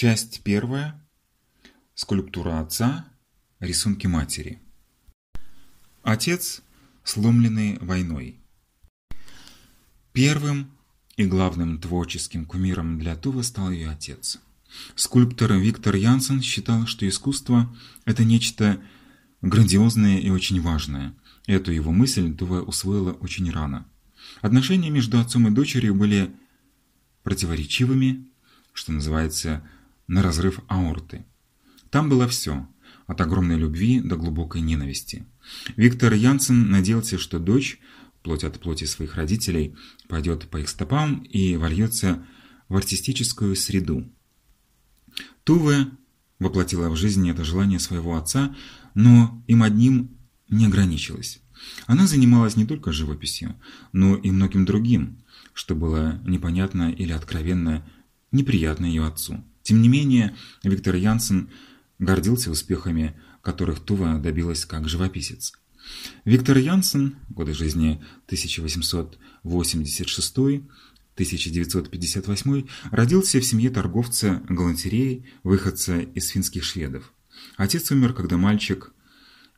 Часть первая. Скульптура отца. Рисунки матери. Отец, сломленный войной. Первым и главным творческим кумиром для Тувы стал ее отец. Скульптор Виктор Янсен считал, что искусство – это нечто грандиозное и очень важное. Эту его мысль Тува усвоила очень рано. Отношения между отцом и дочерью были противоречивыми, что называется, на разрыв аорты. Там было все, от огромной любви до глубокой ненависти. Виктор Янсен надеялся, что дочь, плоть от плоти своих родителей, пойдет по их стопам и вольется в артистическую среду. Туве воплотила в жизнь это желание своего отца, но им одним не ограничилась. Она занималась не только живописью, но и многим другим, что было непонятно или откровенно неприятно ее отцу. Тем не менее, Виктор Янсен гордился успехами, которых Тува добилась как живописец. Виктор Янсен, годы жизни 1886-1958, родился в семье торговца галантереей, выходца из финских шведов. Отец умер, когда мальчик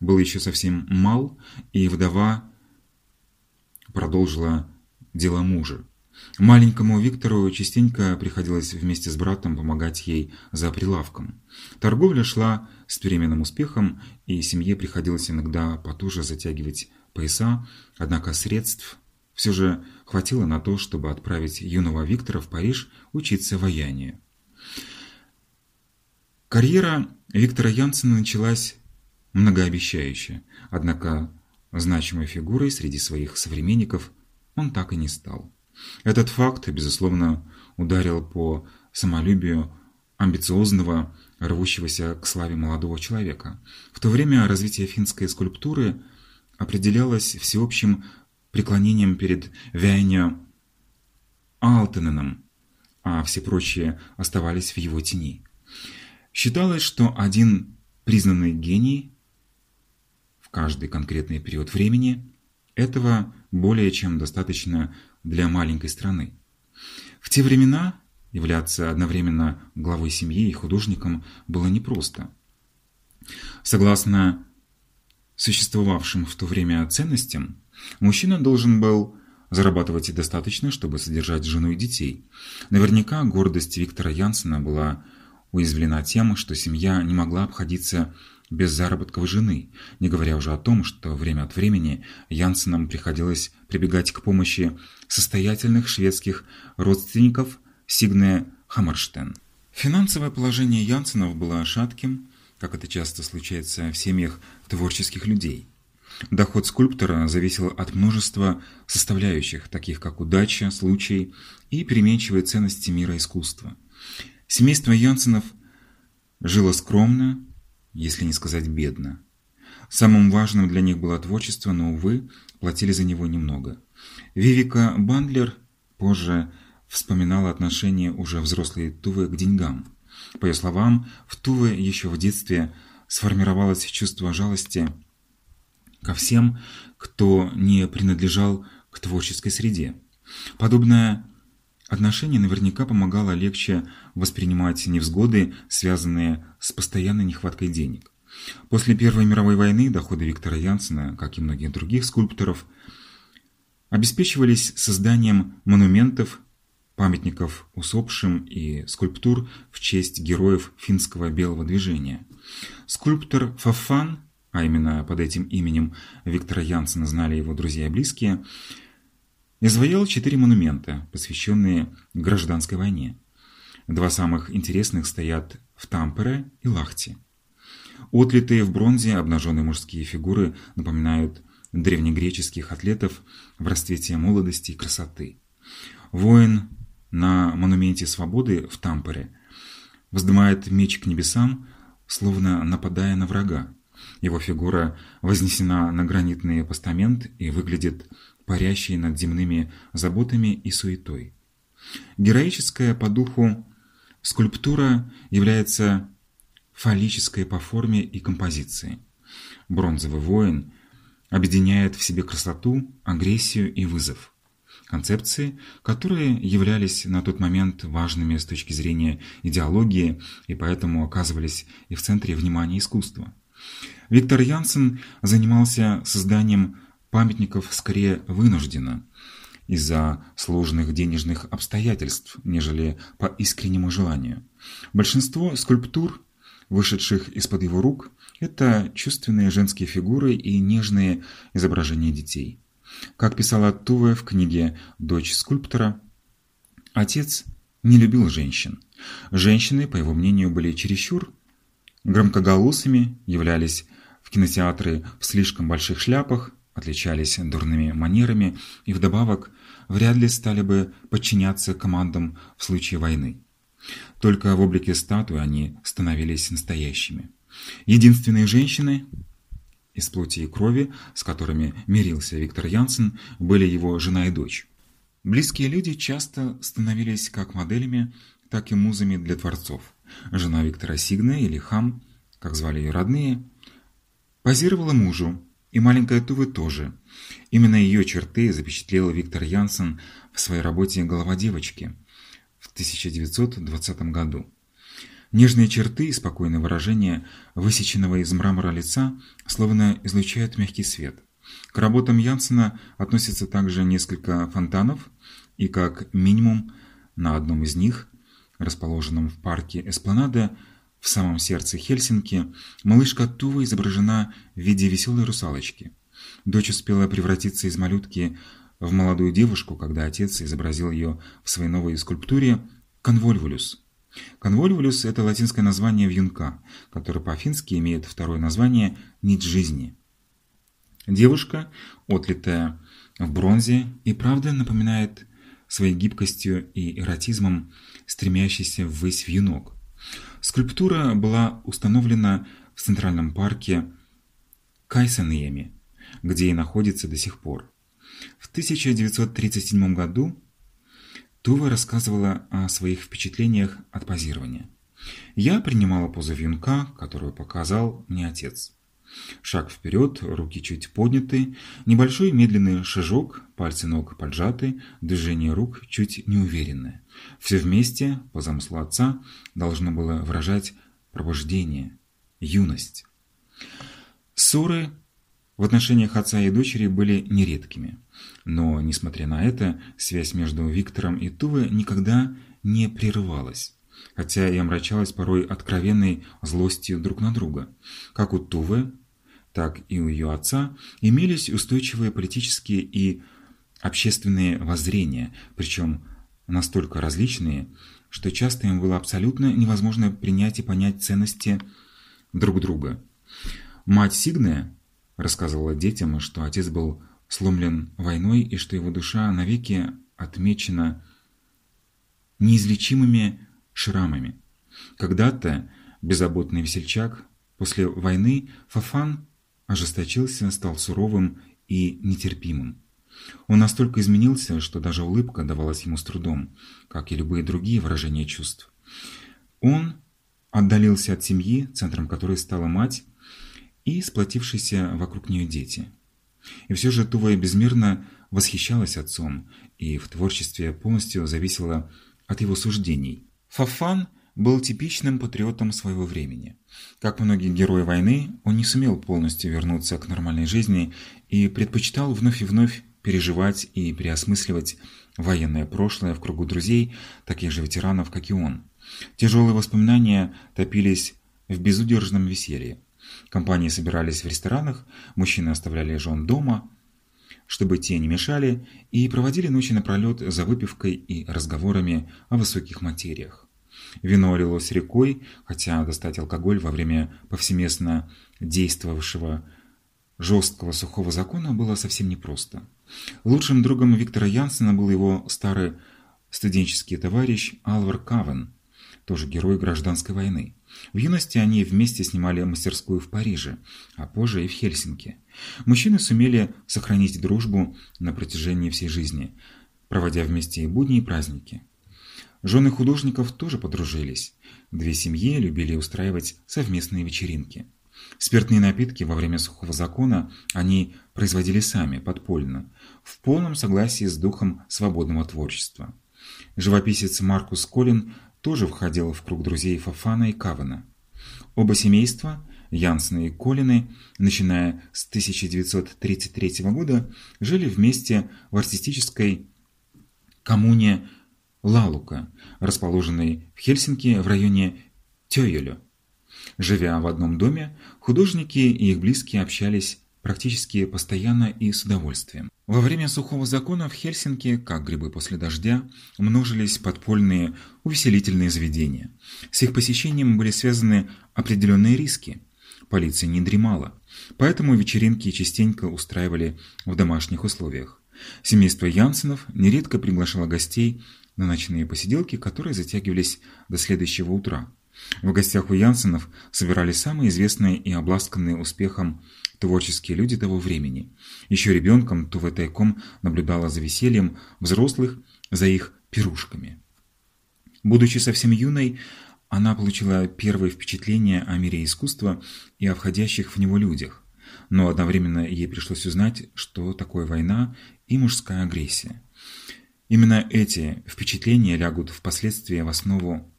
был еще совсем мал, и вдова продолжила дело мужа. Маленькому Виктору частенько приходилось вместе с братом помогать ей за прилавком. Торговля шла с переменным успехом, и семье приходилось иногда потуже затягивать пояса, однако средств все же хватило на то, чтобы отправить юного Виктора в Париж учиться ваянию. Карьера Виктора Янсена началась многообещающе, однако значимой фигурой среди своих современников он так и не стал. Этот факт, безусловно, ударил по самолюбию амбициозного, рвущегося к славе молодого человека. В то время развитие финской скульптуры определялось всеобщим преклонением перед Вяйнё Алтененом, а все прочие оставались в его тени. Считалось, что один признанный гений в каждый конкретный период времени этого более чем достаточно для маленькой страны. В те времена являться одновременно главой семьи и художником было непросто. Согласно существовавшим в то время ценностям, мужчина должен был зарабатывать достаточно, чтобы содержать жену и детей. Наверняка гордость Виктора Янсена была уязвлена тем, что семья не могла обходиться без заработков жены, не говоря уже о том, что время от времени Янсенам приходилось прибегать к помощи состоятельных шведских родственников Сигне Хаммерштен. Финансовое положение Янсенов было шатким, как это часто случается в семьях творческих людей. Доход скульптора зависел от множества составляющих, таких как удача, случай и переменчивые ценности мира искусства. Семейство Янсенов жило скромно, если не сказать бедно. Самым важным для них было творчество, но, увы, платили за него немного. Вивика Бандлер позже вспоминала отношение уже взрослой Тувы к деньгам. По ее словам, в Туве еще в детстве сформировалось чувство жалости ко всем, кто не принадлежал к творческой среде. Подобное Отношение наверняка помогало легче воспринимать невзгоды, связанные с постоянной нехваткой денег. После Первой мировой войны доходы Виктора Янсена, как и многих других скульпторов, обеспечивались созданием монументов, памятников усопшим и скульптур в честь героев финского белого движения. Скульптор Фафан, а именно под этим именем Виктора Янсена знали его друзья и близкие, изваял четыре монумента, посвященные гражданской войне. Два самых интересных стоят в Тампере и Лахте. Отлитые в бронзе обнаженные мужские фигуры напоминают древнегреческих атлетов в расцвете молодости и красоты. Воин на монументе свободы в Тампере вздымает меч к небесам, словно нападая на врага. Его фигура вознесена на гранитный постамент и выглядит парящей над земными заботами и суетой. Героическая по духу скульптура является фаллической по форме и композиции. Бронзовый воин объединяет в себе красоту, агрессию и вызов. концепции, которые являлись на тот момент важными с точки зрения идеологии и поэтому оказывались и в центре внимания искусства. Виктор Янсен занимался созданием памятников скорее вынужденно, из-за сложных денежных обстоятельств, нежели по искреннему желанию. Большинство скульптур, вышедших из-под его рук, это чувственные женские фигуры и нежные изображения детей. Как писала Туве в книге «Дочь скульптора», отец не любил женщин. Женщины, по его мнению, были чересчур громкоголосыми, являлись в кинотеатры в слишком больших шляпах, отличались дурными манерами и вдобавок вряд ли стали бы подчиняться командам в случае войны. Только в облике статуи они становились настоящими. Единственные женщины из плоти и крови, с которыми мирился Виктор Янсен, были его жена и дочь. Близкие люди часто становились как моделями, так и музами для творцов. Жена Виктора Сигне или Хам, как звали ее родные, позировала мужу, и маленькая Тувы тоже. Именно ее черты запечатлел Виктор Янсен в своей работе «Голова девочки» в 1920 году. Нежные черты и спокойное выражение высеченного из мрамора лица словно излучают мягкий свет. К работам Янсена относятся также несколько фонтанов, и как минимум на одном из них, расположенном в парке Эспланада, в самом сердце Хельсинки малышка Тува изображена в виде веселой русалочки. Дочь успела превратиться из малютки в молодую девушку, когда отец изобразил ее в своей новой скульптуре «Конвольвулюс». Конвольвулюс – это латинское название вьюнка, который по-фински имеет второе название «нить жизни». Девушка, отлитая в бронзе, и правда напоминает своей гибкостью и эротизмом стремящийся ввысь вьюнок – Скульптура была установлена в Центральном парке Кайсаньеми, где и находится до сих пор. В 1937 году Тува рассказывала о своих впечатлениях от позирования. Я принимала позу вьюнка, которую показал мне отец. Шаг вперед, руки чуть подняты, небольшой медленный шажок, пальцы ног поджаты, движение рук чуть неуверенное. Все вместе, по замыслу отца, должно было выражать пробуждение, юность. Ссоры в отношениях отца и дочери были нередкими. Но, несмотря на это, связь между Виктором и Тувой никогда не прерывалась хотя и омрачалась порой откровенной злостью друг на друга. Как у Тувы, так и у ее отца имелись устойчивые политические и общественные воззрения, причем настолько различные, что часто им было абсолютно невозможно принять и понять ценности друг друга. Мать Сигне рассказывала детям, что отец был сломлен войной и что его душа навеки отмечена неизлечимыми шрамами. Когда-то беззаботный весельчак после войны Фафан ожесточился, стал суровым и нетерпимым. Он настолько изменился, что даже улыбка давалась ему с трудом, как и любые другие выражения чувств. Он отдалился от семьи, центром которой стала мать, и сплотившиеся вокруг нее дети. И все же Тува безмерно восхищалась отцом и в творчестве полностью зависела от его суждений. Фафан – был типичным патриотом своего времени. Как многие герои войны, он не сумел полностью вернуться к нормальной жизни и предпочитал вновь и вновь переживать и переосмысливать военное прошлое в кругу друзей, таких же ветеранов, как и он. Тяжелые воспоминания топились в безудержном веселье. Компании собирались в ресторанах, мужчины оставляли жен дома, чтобы те не мешали, и проводили ночи напролет за выпивкой и разговорами о высоких материях. Вино лилось рекой, хотя достать алкоголь во время повсеместно действовавшего жесткого сухого закона было совсем непросто. Лучшим другом Виктора Янсена был его старый студенческий товарищ Алвар Кавен, тоже герой гражданской войны. В юности они вместе снимали мастерскую в Париже, а позже и в Хельсинки. Мужчины сумели сохранить дружбу на протяжении всей жизни, проводя вместе и будни, и праздники. Жены художников тоже подружились. Две семьи любили устраивать совместные вечеринки. Спиртные напитки во время сухого закона они производили сами, подпольно, в полном согласии с духом свободного творчества. Живописец Маркус Колин тоже входил в круг друзей Фафана и Кавана. Оба семейства, Янсены и Колины, начиная с 1933 года, жили вместе в артистической коммуне Лалука, расположенной в Хельсинки в районе Тёйелю. Живя в одном доме, художники и их близкие общались практически постоянно и с удовольствием. Во время сухого закона в Хельсинки, как грибы после дождя, множились подпольные увеселительные заведения. С их посещением были связаны определенные риски. Полиция не дремала, поэтому вечеринки частенько устраивали в домашних условиях. Семейство Янсенов нередко приглашало гостей на ночные посиделки, которые затягивались до следующего утра. В гостях у Янсенов собирались самые известные и обласканные успехом творческие люди того времени. Еще ребенком Туве тайком наблюдала за весельем взрослых, за их пирушками. Будучи совсем юной, она получила первые впечатления о мире искусства и о входящих в него людях, но одновременно ей пришлось узнать, что такое война и мужская агрессия. Именно эти впечатления лягут впоследствии в основу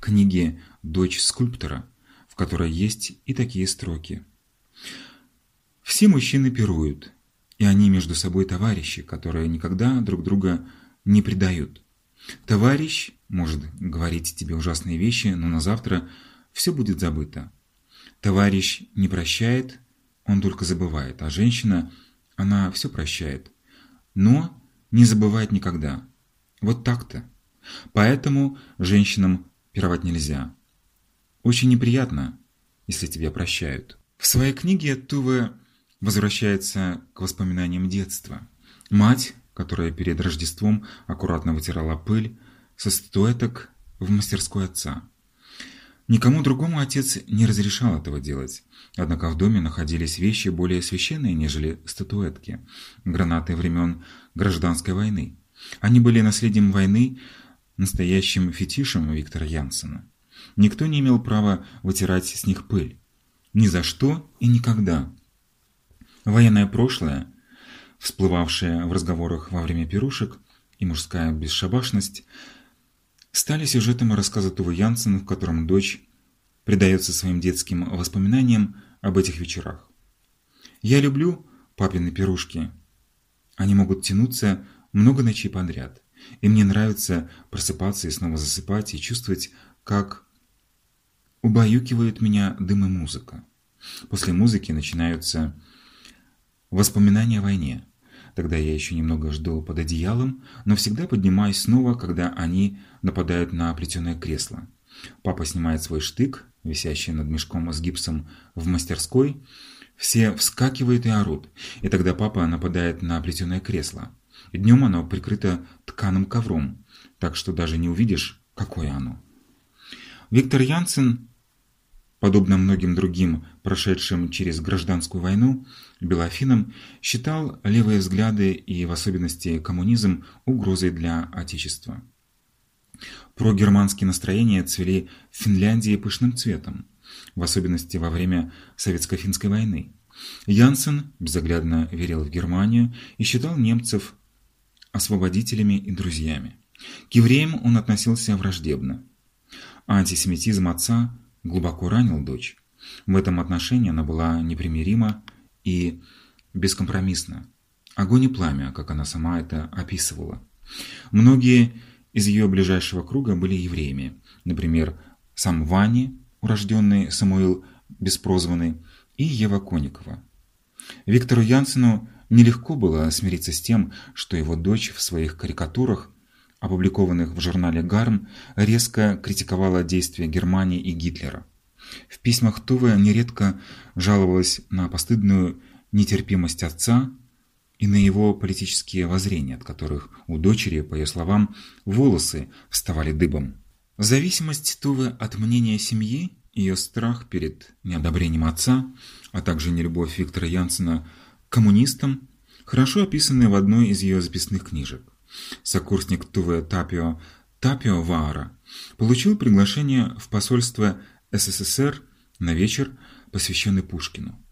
книги «Дочь скульптора», в которой есть и такие строки. Все мужчины пируют, и они между собой товарищи, которые никогда друг друга не предают. Товарищ может говорить тебе ужасные вещи, но на завтра все будет забыто. Товарищ не прощает, он только забывает, а женщина, она все прощает, но не забывает никогда. Вот так-то. Поэтому женщинам пировать нельзя. Очень неприятно, если тебя прощают. В своей книге Туве возвращается к воспоминаниям детства. Мать, которая перед Рождеством аккуратно вытирала пыль, со статуэток в мастерской отца. Никому другому отец не разрешал этого делать, однако в доме находились вещи более священные, нежели статуэтки, гранаты времен Гражданской войны. Они были наследием войны, настоящим фетишем Виктора Янсена. Никто не имел права вытирать с них пыль. Ни за что и никогда. Военное прошлое, всплывавшее в разговорах во время пирушек, и мужская бесшабашность стали сюжетом рассказа Тувы Янсена, в котором дочь предается своим детским воспоминаниям об этих вечерах. «Я люблю папины пирушки. Они могут тянуться много ночей подряд, и мне нравится просыпаться и снова засыпать и чувствовать, как убаюкивают меня дым и музыка. После музыки начинаются Воспоминания о войне. Тогда я еще немного жду под одеялом, но всегда поднимаюсь снова, когда они нападают на плетеное кресло. Папа снимает свой штык, висящий над мешком с гипсом в мастерской. Все вскакивают и орут, и тогда папа нападает на плетеное кресло. Днем оно прикрыто тканым ковром, так что даже не увидишь, какое оно. Виктор Янсен подобно многим другим, прошедшим через гражданскую войну, белофинам, считал левые взгляды и в особенности коммунизм угрозой для Отечества. Прогерманские настроения цвели в Финляндии пышным цветом, в особенности во время Советско-финской войны. Янсен безоглядно верил в Германию и считал немцев освободителями и друзьями. К евреям он относился враждебно. Антисемитизм отца глубоко ранил дочь. В этом отношении она была непримирима и бескомпромиссна. Огонь и пламя, как она сама это описывала. Многие из ее ближайшего круга были евреями. Например, сам Вани, урожденный Самуил Беспрозванный, и Ева Коникова. Виктору Янсену нелегко было смириться с тем, что его дочь в своих карикатурах опубликованных в журнале «Гарм», резко критиковала действия Германии и Гитлера. В письмах Туве нередко жаловалась на постыдную нетерпимость отца и на его политические воззрения, от которых у дочери, по ее словам, волосы вставали дыбом. Зависимость Тувы от мнения семьи, ее страх перед неодобрением отца, а также нелюбовь Виктора Янсена к коммунистам, хорошо описаны в одной из ее записных книжек сокурсник Туве Тапио Тапио Ваара, получил приглашение в посольство СССР на вечер, посвященный Пушкину.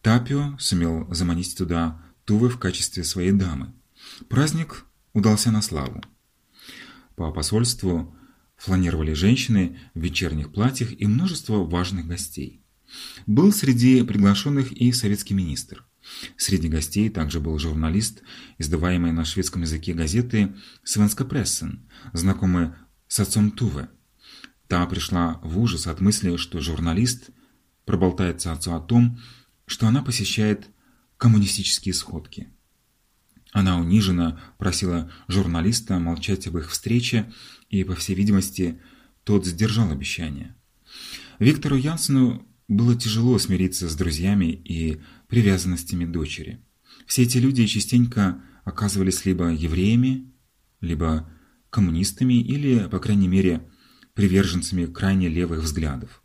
Тапио сумел заманить туда Тувы в качестве своей дамы. Праздник удался на славу. По посольству фланировали женщины в вечерних платьях и множество важных гостей. Был среди приглашенных и советский министр. Среди гостей также был журналист, издаваемый на шведском языке газеты «Свенска Прессен», знакомый с отцом Туве. Та пришла в ужас от мысли, что журналист проболтается отцу о том, что она посещает коммунистические сходки. Она униженно просила журналиста молчать об их встрече, и, по всей видимости, тот сдержал обещание. Виктору Янсену было тяжело смириться с друзьями и привязанностями дочери. Все эти люди частенько оказывались либо евреями, либо коммунистами или, по крайней мере, приверженцами крайне левых взглядов.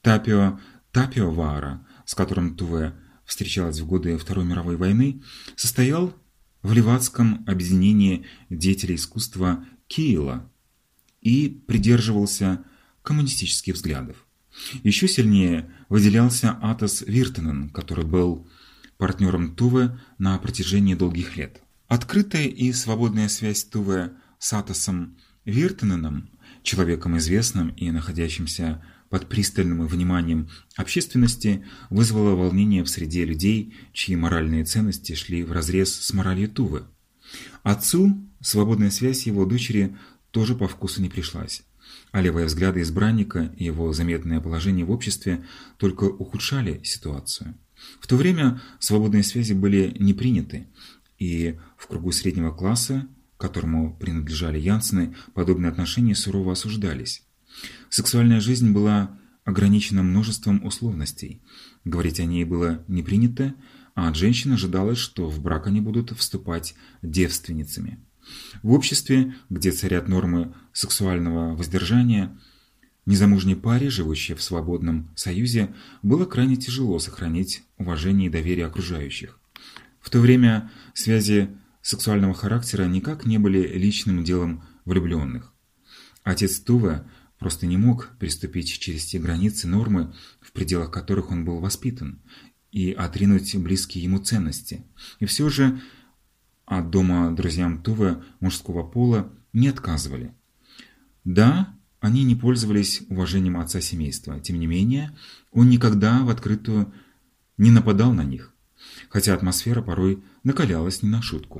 Тапио, Тапио Вара, с которым Туве встречалась в годы Второй мировой войны, состоял в Ливадском объединении деятелей искусства Киила и придерживался коммунистических взглядов. Еще сильнее выделялся Атос Виртенен, который был партнером Туве на протяжении долгих лет. Открытая и свободная связь Туве с Атосом Виртененом, человеком известным и находящимся под пристальным вниманием общественности, вызвала волнение в среде людей, чьи моральные ценности шли вразрез с моралью Тувы. Отцу свободная связь его дочери тоже по вкусу не пришлась а левые взгляды избранника и его заметное положение в обществе только ухудшали ситуацию. В то время свободные связи были не приняты, и в кругу среднего класса, которому принадлежали Янсены, подобные отношения сурово осуждались. Сексуальная жизнь была ограничена множеством условностей. Говорить о ней было не принято, а от женщин ожидалось, что в брак они будут вступать девственницами. В обществе, где царят нормы сексуального воздержания, незамужней паре, живущей в свободном союзе, было крайне тяжело сохранить уважение и доверие окружающих. В то время связи сексуального характера никак не были личным делом влюбленных. Отец Тува просто не мог приступить через те границы нормы, в пределах которых он был воспитан, и отринуть близкие ему ценности. И все же а дома друзьям Тувы мужского пола не отказывали. Да, они не пользовались уважением отца семейства, тем не менее, он никогда в открытую не нападал на них, хотя атмосфера порой накалялась не на шутку.